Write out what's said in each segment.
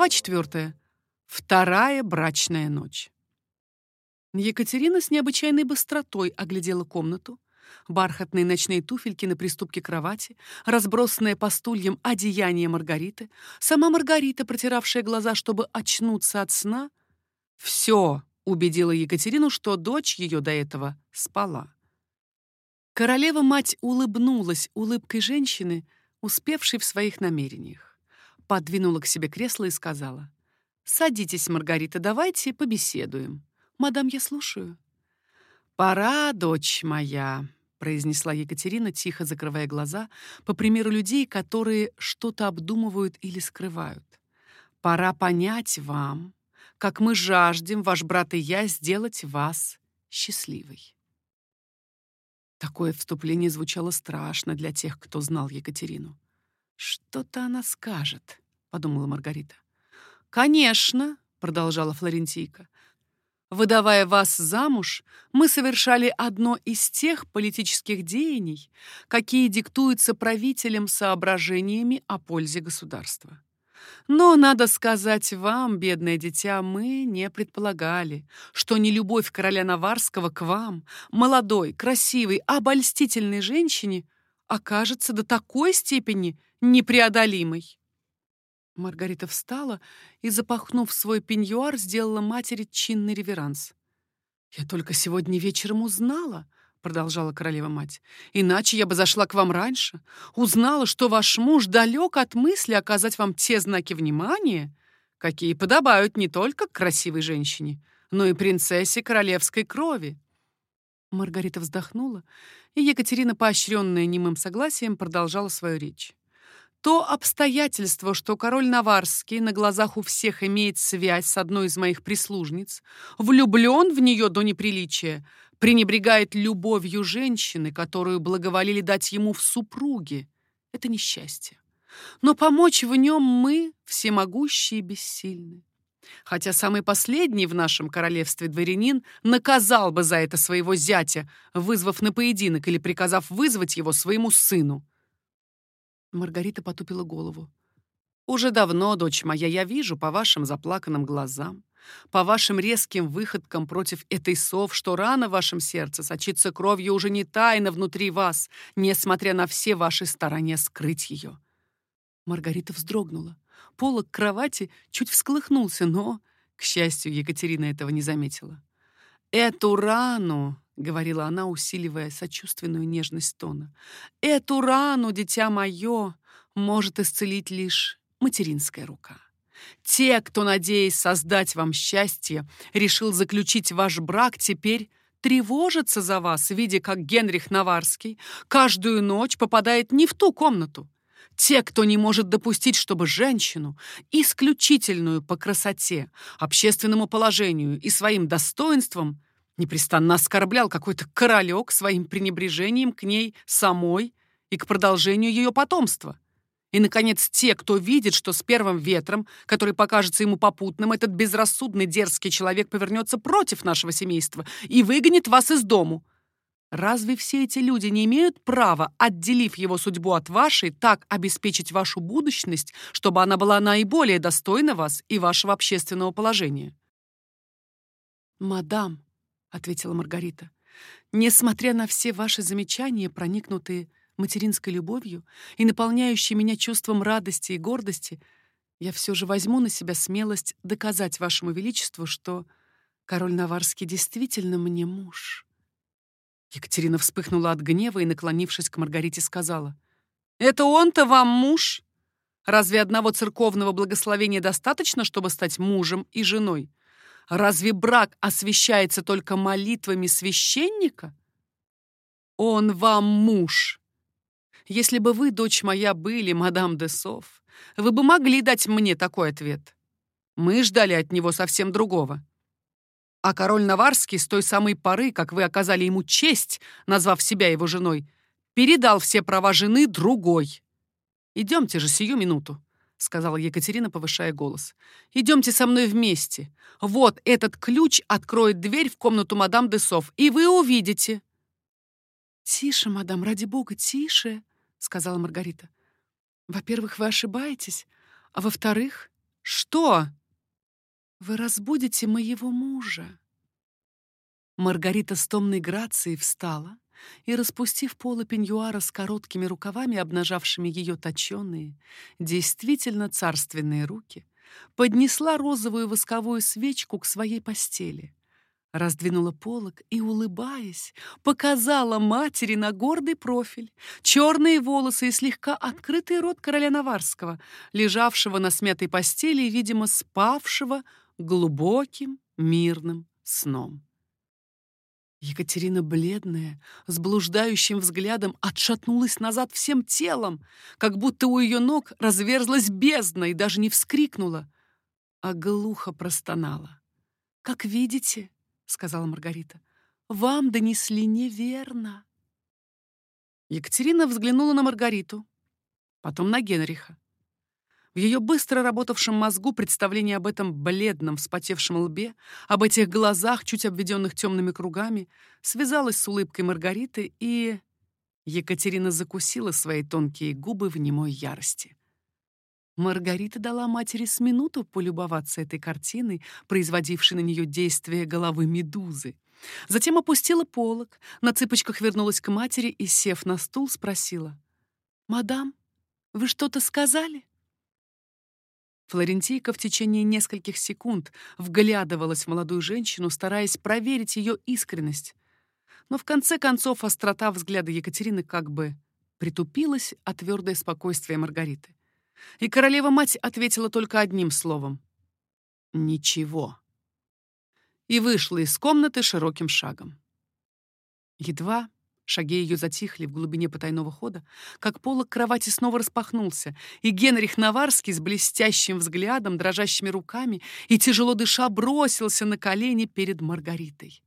Глава четвертая. Вторая брачная ночь. Екатерина с необычайной быстротой оглядела комнату. Бархатные ночные туфельки на приступке кровати, разбросанное по стульям одеяние Маргариты, сама Маргарита, протиравшая глаза, чтобы очнуться от сна. Все убедило Екатерину, что дочь ее до этого спала. Королева-мать улыбнулась улыбкой женщины, успевшей в своих намерениях. Подвинула к себе кресло и сказала, «Садитесь, Маргарита, давайте побеседуем. Мадам, я слушаю». «Пора, дочь моя», — произнесла Екатерина, тихо закрывая глаза, по примеру людей, которые что-то обдумывают или скрывают. «Пора понять вам, как мы жаждем, ваш брат и я, сделать вас счастливой». Такое вступление звучало страшно для тех, кто знал Екатерину. «Что-то она скажет», — подумала Маргарита. «Конечно», — продолжала Флорентийка, «выдавая вас замуж, мы совершали одно из тех политических деяний, какие диктуются правителем соображениями о пользе государства. Но, надо сказать вам, бедное дитя, мы не предполагали, что не любовь короля Наварского к вам, молодой, красивой, обольстительной женщине, окажется до такой степени непреодолимой. Маргарита встала и, запахнув свой пеньюар, сделала матери чинный реверанс. «Я только сегодня вечером узнала», — продолжала королева-мать. «Иначе я бы зашла к вам раньше, узнала, что ваш муж далек от мысли оказать вам те знаки внимания, какие подобают не только красивой женщине, но и принцессе королевской крови». Маргарита вздохнула, и Екатерина, поощренная немым согласием, продолжала свою речь. То обстоятельство, что король Наварский на глазах у всех имеет связь с одной из моих прислужниц, влюблен в нее до неприличия, пренебрегает любовью женщины, которую благоволили дать ему в супруги. Это несчастье. Но помочь в нем мы всемогущие и бессильны. Хотя самый последний в нашем королевстве дворянин наказал бы за это своего зятя, вызвав на поединок или приказав вызвать его своему сыну. Маргарита потупила голову. «Уже давно, дочь моя, я вижу по вашим заплаканным глазам, по вашим резким выходкам против этой сов, что рана в вашем сердце сочится кровью уже не тайно внутри вас, несмотря на все ваши старания скрыть ее». Маргарита вздрогнула. Полок кровати чуть всколыхнулся, но, к счастью, Екатерина этого не заметила. «Эту рану, — говорила она, усиливая сочувственную нежность тона, — эту рану, дитя мое, может исцелить лишь материнская рука. Те, кто, надеясь создать вам счастье, решил заключить ваш брак, теперь тревожатся за вас, видя, как Генрих Наварский каждую ночь попадает не в ту комнату, те, кто не может допустить, чтобы женщину, исключительную по красоте, общественному положению и своим достоинствам, непрестанно оскорблял какой-то королек своим пренебрежением к ней самой и к продолжению ее потомства. И, наконец, те, кто видит, что с первым ветром, который покажется ему попутным, этот безрассудный дерзкий человек повернется против нашего семейства и выгонит вас из дому, Разве все эти люди не имеют права, отделив его судьбу от вашей, так обеспечить вашу будущность, чтобы она была наиболее достойна вас и вашего общественного положения? «Мадам», — ответила Маргарита, «несмотря на все ваши замечания, проникнутые материнской любовью и наполняющие меня чувством радости и гордости, я все же возьму на себя смелость доказать вашему величеству, что король Наварский действительно мне муж». Екатерина вспыхнула от гнева и, наклонившись к Маргарите, сказала. «Это он-то вам муж? Разве одного церковного благословения достаточно, чтобы стать мужем и женой? Разве брак освящается только молитвами священника? Он вам муж. Если бы вы, дочь моя, были мадам де Сов, вы бы могли дать мне такой ответ. Мы ждали от него совсем другого. А король Наварский с той самой поры, как вы оказали ему честь, назвав себя его женой, передал все права жены другой. Идемте же сию минуту, сказала Екатерина, повышая голос. Идемте со мной вместе. Вот этот ключ откроет дверь в комнату мадам Десов, и вы увидите. Тише, мадам, ради бога, тише, сказала Маргарита. Во-первых, вы ошибаетесь, а во-вторых, «Что?» «Вы разбудите моего мужа». Маргарита с томной грацией встала и, распустив полы пеньюара с короткими рукавами, обнажавшими ее точеные, действительно царственные руки, поднесла розовую восковую свечку к своей постели, раздвинула полог и, улыбаясь, показала матери на гордый профиль, черные волосы и слегка открытый рот короля Наварского, лежавшего на смятой постели и, видимо, спавшего глубоким мирным сном. Екатерина, бледная, с блуждающим взглядом, отшатнулась назад всем телом, как будто у ее ног разверзлась бездна и даже не вскрикнула, а глухо простонала. «Как видите, — сказала Маргарита, — вам донесли неверно». Екатерина взглянула на Маргариту, потом на Генриха. В ее быстро работавшем мозгу представление об этом бледном, вспотевшем лбе, об этих глазах, чуть обведенных темными кругами, связалось с улыбкой Маргариты, и Екатерина закусила свои тонкие губы в немой ярости. Маргарита дала матери с минуту полюбоваться этой картиной, производившей на нее действие головы медузы. Затем опустила полог, на цыпочках вернулась к матери и, сев на стул, спросила. «Мадам, вы что-то сказали?» Флорентийка в течение нескольких секунд вглядывалась в молодую женщину, стараясь проверить ее искренность. Но в конце концов острота взгляда Екатерины как бы притупилась, а твердое спокойствие Маргариты. И королева-мать ответила только одним словом — «Ничего». И вышла из комнаты широким шагом. Едва Шаги ее затихли в глубине потайного хода, как полок кровати снова распахнулся, и Генрих Наварский с блестящим взглядом, дрожащими руками и тяжело дыша бросился на колени перед Маргаритой.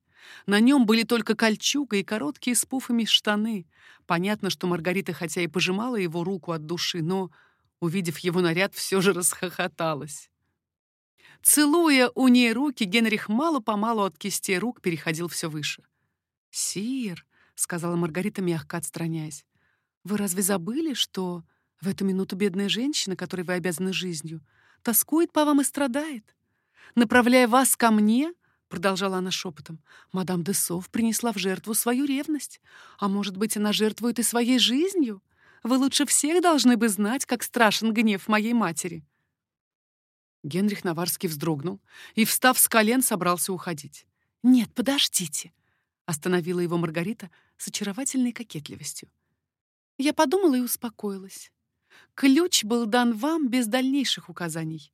На нем были только кольчуга и короткие с пуфами штаны. Понятно, что Маргарита хотя и пожимала его руку от души, но, увидев его наряд, все же расхохоталась. Целуя у ней руки, Генрих мало-помалу от кистей рук переходил все выше. «Сир», — сказала Маргарита, мягко отстраняясь. «Вы разве забыли, что в эту минуту бедная женщина, которой вы обязаны жизнью, тоскует по вам и страдает? Направляя вас ко мне, — продолжала она шепотом, — мадам де Сов принесла в жертву свою ревность. А может быть, она жертвует и своей жизнью? Вы лучше всех должны бы знать, как страшен гнев моей матери». Генрих Наварский вздрогнул и, встав с колен, собрался уходить. «Нет, подождите!» — остановила его Маргарита с очаровательной кокетливостью. Я подумала и успокоилась. Ключ был дан вам без дальнейших указаний,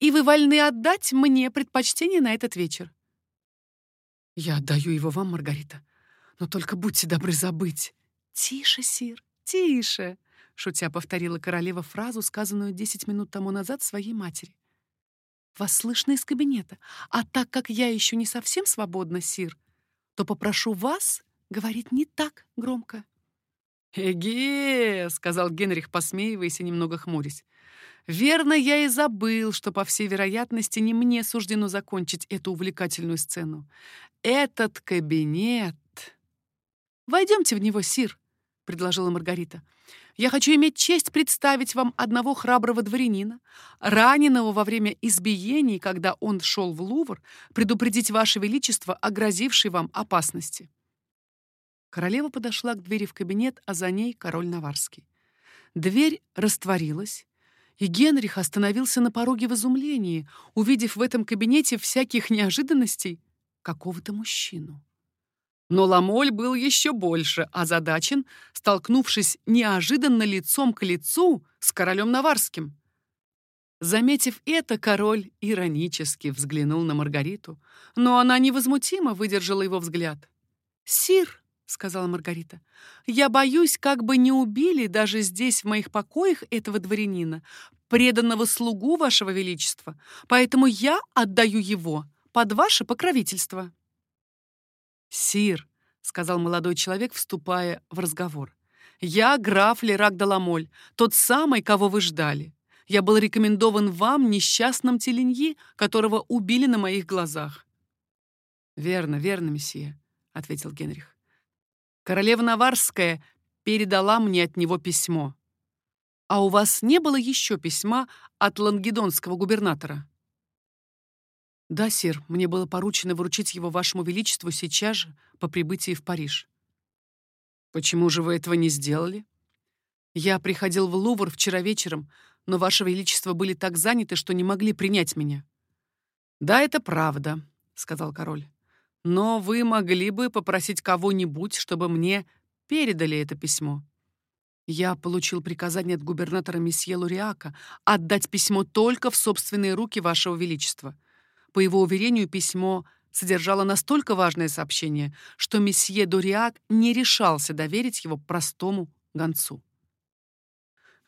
и вы вольны отдать мне предпочтение на этот вечер. Я отдаю его вам, Маргарита, но только будьте добры забыть. Тише, сир, тише, шутя повторила королева фразу, сказанную десять минут тому назад своей матери. Вас слышно из кабинета, а так как я еще не совсем свободна, сир, то попрошу вас говорить не так громко». «Эге!» — сказал Генрих, посмеиваясь и немного хмурясь. «Верно, я и забыл, что, по всей вероятности, не мне суждено закончить эту увлекательную сцену. Этот кабинет...» «Войдемте в него, сир», — предложила Маргарита. Я хочу иметь честь представить вам одного храброго дворянина, раненого во время избиений, когда он шел в Лувр, предупредить Ваше Величество о грозившей вам опасности». Королева подошла к двери в кабинет, а за ней король Наварский. Дверь растворилась, и Генрих остановился на пороге в изумлении, увидев в этом кабинете всяких неожиданностей какого-то мужчину. Но Ламоль был еще больше озадачен, столкнувшись неожиданно лицом к лицу с королем Наварским. Заметив это, король иронически взглянул на Маргариту, но она невозмутимо выдержала его взгляд. «Сир», — сказала Маргарита, — «я боюсь, как бы не убили даже здесь, в моих покоях, этого дворянина, преданного слугу вашего величества, поэтому я отдаю его под ваше покровительство». «Сир», — сказал молодой человек, вступая в разговор, «я граф Лерак Даламоль, тот самый, кого вы ждали. Я был рекомендован вам несчастным Теленьи, которого убили на моих глазах». «Верно, верно, месье», — ответил Генрих. «Королева Наварская передала мне от него письмо». А у вас не было еще письма от лангедонского губернатора? Да, сир, мне было поручено вручить его вашему величеству сейчас же, по прибытии в Париж. Почему же вы этого не сделали? Я приходил в Лувр вчера вечером, но ваше величество были так заняты, что не могли принять меня. Да, это правда, сказал король. Но вы могли бы попросить кого-нибудь, чтобы мне передали это письмо. Я получил приказание от губернатора месье Луриака отдать письмо только в собственные руки вашего величества. По его уверению, письмо содержало настолько важное сообщение, что месье Дуриак не решался доверить его простому гонцу.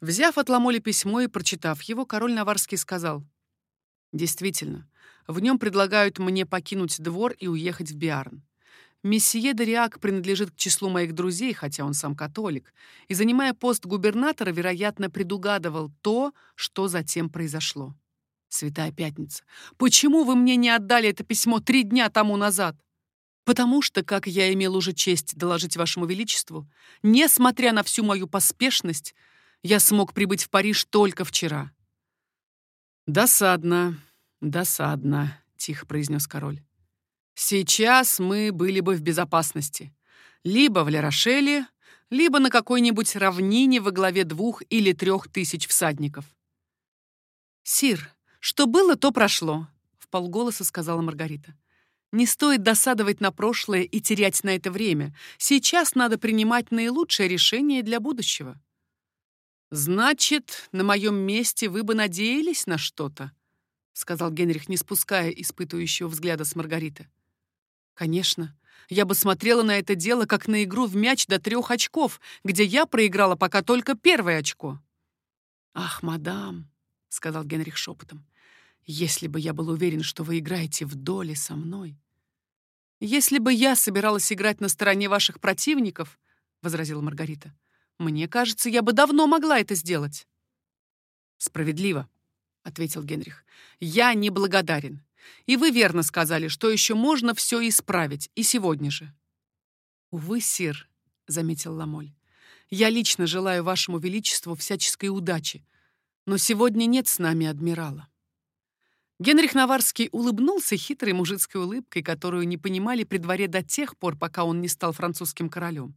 Взяв от Ламоли письмо и прочитав его, король Наварский сказал, «Действительно, в нем предлагают мне покинуть двор и уехать в Биарн. Месье Дориак принадлежит к числу моих друзей, хотя он сам католик, и, занимая пост губернатора, вероятно, предугадывал то, что затем произошло. Святая Пятница, почему вы мне не отдали это письмо три дня тому назад? Потому что, как я имел уже честь доложить вашему величеству, несмотря на всю мою поспешность, я смог прибыть в Париж только вчера. Досадно, досадно, тихо произнес король. Сейчас мы были бы в безопасности. Либо в Лерошеле, либо на какой-нибудь равнине во главе двух или трех тысяч всадников. «Сир, что было, то прошло», — В полголоса сказала Маргарита. «Не стоит досадовать на прошлое и терять на это время. Сейчас надо принимать наилучшее решение для будущего». «Значит, на моем месте вы бы надеялись на что-то?» — сказал Генрих, не спуская испытывающего взгляда с Маргариты. Конечно, я бы смотрела на это дело как на игру в мяч до трех очков, где я проиграла пока только первое очко. «Ах, мадам», — сказал Генрих шепотом, «если бы я был уверен, что вы играете в доле со мной». «Если бы я собиралась играть на стороне ваших противников», — возразила Маргарита, «мне кажется, я бы давно могла это сделать». «Справедливо», — ответил Генрих. «Я неблагодарен. И вы верно сказали, что еще можно все исправить, и сегодня же. Увы, сир, заметил Ламоль. Я лично желаю вашему величеству всяческой удачи, но сегодня нет с нами адмирала. Генрих Наварский улыбнулся хитрой мужицкой улыбкой, которую не понимали при дворе до тех пор, пока он не стал французским королем.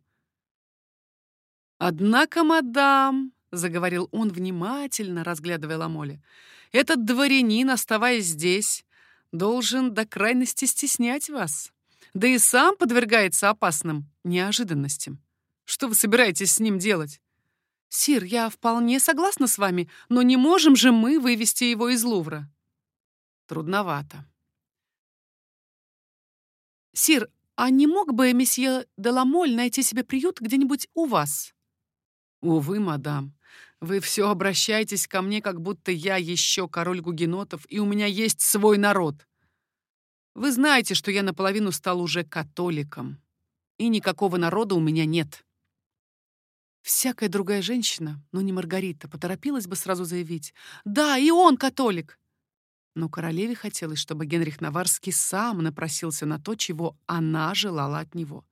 «Однако, мадам», — заговорил он внимательно, разглядывая Ламоля, «этот дворянин, оставаясь здесь, должен до крайности стеснять вас. Да и сам подвергается опасным неожиданностям. Что вы собираетесь с ним делать? Сир, я вполне согласна с вами, но не можем же мы вывести его из Лувра. Трудновато. Сир, а не мог бы месье Деламоль найти себе приют где-нибудь у вас? Увы, мадам, вы все обращаетесь ко мне, как будто я еще король гугенотов, и у меня есть свой народ. Вы знаете, что я наполовину стал уже католиком, и никакого народа у меня нет. Всякая другая женщина, но не Маргарита, поторопилась бы сразу заявить «Да, и он католик!» Но королеве хотелось, чтобы Генрих Наварский сам напросился на то, чего она желала от него.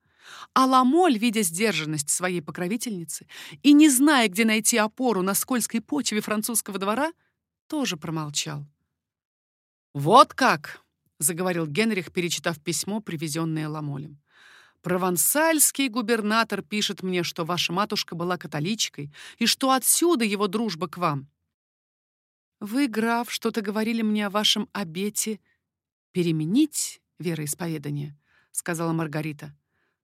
А Ламоль, видя сдержанность своей покровительницы и не зная, где найти опору на скользкой почве французского двора, тоже промолчал. «Вот как!» — заговорил Генрих, перечитав письмо, привезенное Ламолем. «Провансальский губернатор пишет мне, что ваша матушка была католичкой и что отсюда его дружба к вам. Вы, граф, что-то говорили мне о вашем обете переменить вероисповедание», — сказала Маргарита.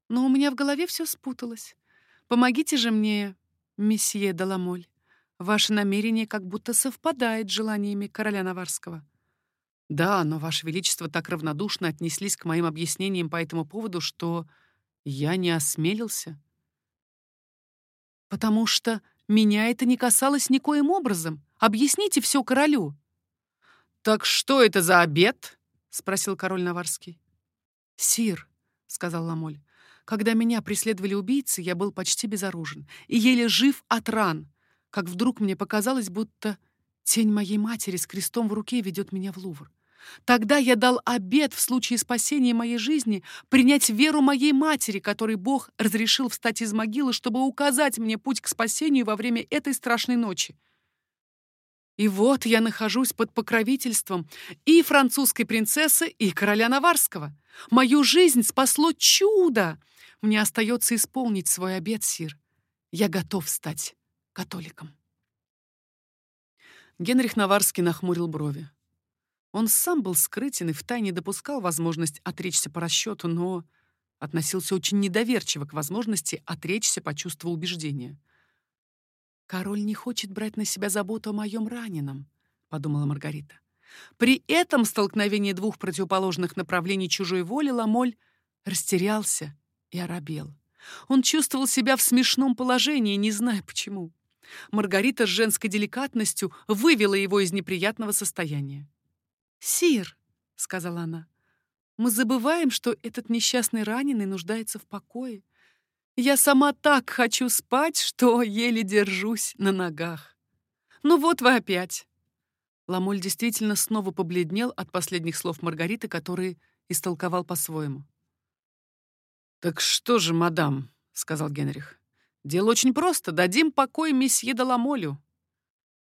Но у меня в голове все спуталось. Помогите же мне, месье Даламоль. Ваше намерение как будто совпадает с желаниями короля Наварского. Да, но ваше величество так равнодушно отнеслись к моим объяснениям по этому поводу, что я не осмелился. Потому что меня это не касалось никоим образом. Объясните все королю. Так что это за обед? спросил король Наварский. Сир, сказал Ламоль, когда меня преследовали убийцы, я был почти безоружен и еле жив от ран, как вдруг мне показалось, будто тень моей матери с крестом в руке ведет меня в Лувр. Тогда я дал обет в случае спасения моей жизни принять веру моей матери, которой Бог разрешил встать из могилы, чтобы указать мне путь к спасению во время этой страшной ночи. И вот я нахожусь под покровительством и французской принцессы, и короля Наварского. Мою жизнь спасло чудо. Мне остается исполнить свой обет, сир. Я готов стать католиком. Генрих Наварский нахмурил брови. Он сам был скрытен и втайне допускал возможность отречься по расчету, но относился очень недоверчиво к возможности отречься по чувству убеждения. «Король не хочет брать на себя заботу о моем раненом», — подумала Маргарита. При этом столкновении двух противоположных направлений чужой воли Ламоль растерялся и оробел. Он чувствовал себя в смешном положении, не зная почему. Маргарита с женской деликатностью вывела его из неприятного состояния. «Сир», — сказала она, — «мы забываем, что этот несчастный раненый нуждается в покое. Я сама так хочу спать, что еле держусь на ногах. Ну вот вы опять». Ламоль действительно снова побледнел от последних слов Маргариты, которые истолковал по-своему. «Так что же, мадам?» — сказал Генрих. «Дело очень просто. Дадим покой месье Даламолю».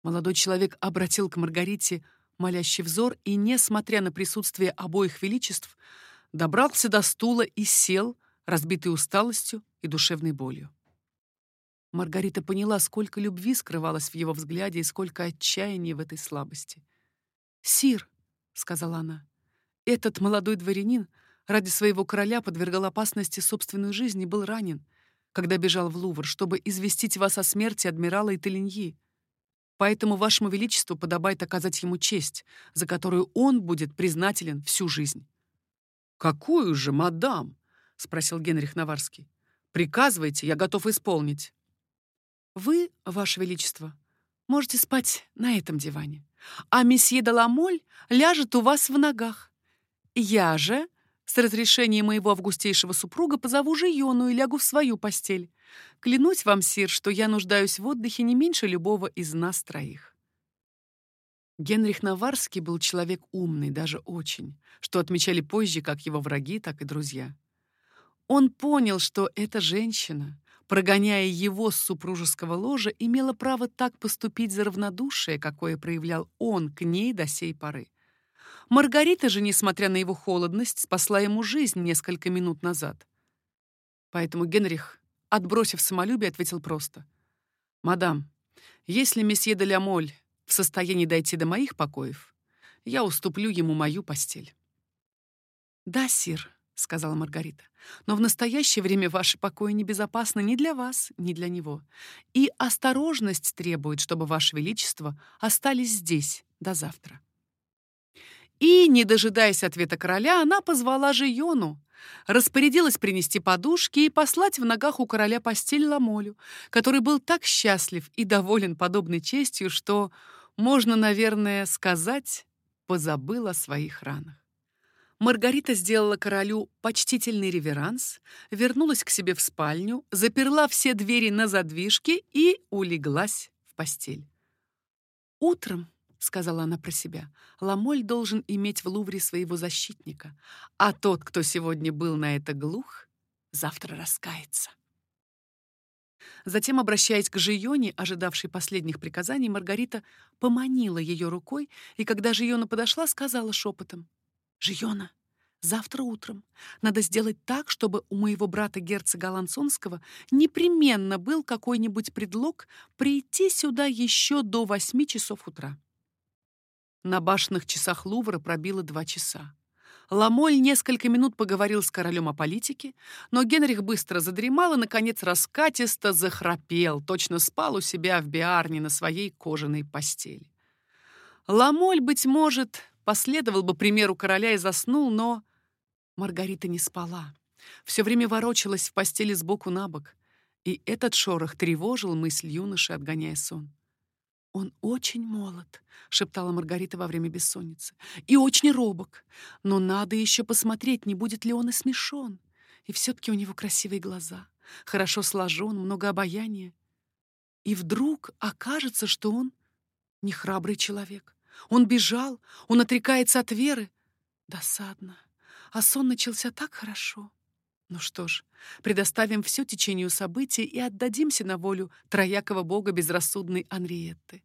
Молодой человек обратил к Маргарите молящий взор и, несмотря на присутствие обоих величеств, добрался до стула и сел, разбитый усталостью и душевной болью. Маргарита поняла, сколько любви скрывалось в его взгляде и сколько отчаяния в этой слабости. «Сир», — сказала она, — «этот молодой дворянин ради своего короля подвергал опасности собственную жизнь и был ранен, когда бежал в Лувр, чтобы известить вас о смерти адмирала Италиньи. Поэтому вашему величеству подобает оказать ему честь, за которую он будет признателен всю жизнь». «Какую же, мадам?» — спросил Генрих Наварский. «Приказывайте, я готов исполнить». «Вы, ваше величество, можете спать на этом диване, а месье Даламоль ляжет у вас в ногах. Я же, с разрешения моего августейшего супруга, позову Жиону и лягу в свою постель. Клянусь вам, сир, что я нуждаюсь в отдыхе не меньше любого из нас троих. Генрих Наварский был человек умный, даже очень, что отмечали позже как его враги, так и друзья. Он понял, что эта женщина, прогоняя его с супружеского ложа, имела право так поступить за равнодушие, какое проявлял он к ней до сей поры. Маргарита же, несмотря на его холодность, спасла ему жизнь несколько минут назад. Поэтому Генрих отбросив самолюбие, ответил просто. «Мадам, если месье де Лямоль в состоянии дойти до моих покоев, я уступлю ему мою постель». «Да, сир», — сказала Маргарита, «но в настоящее время ваши покои небезопасны ни для вас, ни для него. И осторожность требует, чтобы ваше величество остались здесь до завтра». И, не дожидаясь ответа короля, она позвала Жиону, распорядилась принести подушки и послать в ногах у короля постель Ламолю, который был так счастлив и доволен подобной честью, что, можно, наверное, сказать, позабыл о своих ранах. Маргарита сделала королю почтительный реверанс, вернулась к себе в спальню, заперла все двери на задвижке и улеглась в постель. Утром сказала она про себя. Ламоль должен иметь в Лувре своего защитника, а тот, кто сегодня был на это глух, завтра раскается. Затем, обращаясь к Жионе, ожидавшей последних приказаний, Маргарита поманила ее рукой, и когда Жиона подошла, сказала шепотом: "Жиона, завтра утром надо сделать так, чтобы у моего брата герцога Лансонского непременно был какой-нибудь предлог прийти сюда еще до восьми часов утра. На башенных часах Лувра пробило два часа. Ламоль несколько минут поговорил с королем о политике, но Генрих быстро задремал и, наконец, раскатисто захрапел, точно спал у себя в Биарне на своей кожаной постели. Ламоль, быть может, последовал бы примеру короля и заснул, но Маргарита не спала. Все время ворочалась в постели сбоку на бок, и этот шорох тревожил мысль юноши, отгоняя сон. «Он очень молод», — шептала Маргарита во время бессонницы, «и очень робок. Но надо еще посмотреть, не будет ли он и смешон. И все-таки у него красивые глаза, хорошо сложен, много обаяния. И вдруг окажется, что он не храбрый человек. Он бежал, он отрекается от веры. Досадно. А сон начался так хорошо. Ну что ж, предоставим все течению событий и отдадимся на волю троякого бога безрассудной Анриетты.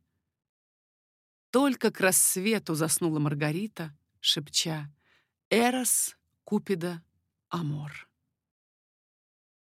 Только к рассвету заснула Маргарита, шепча «Эрос, Купида, Амор».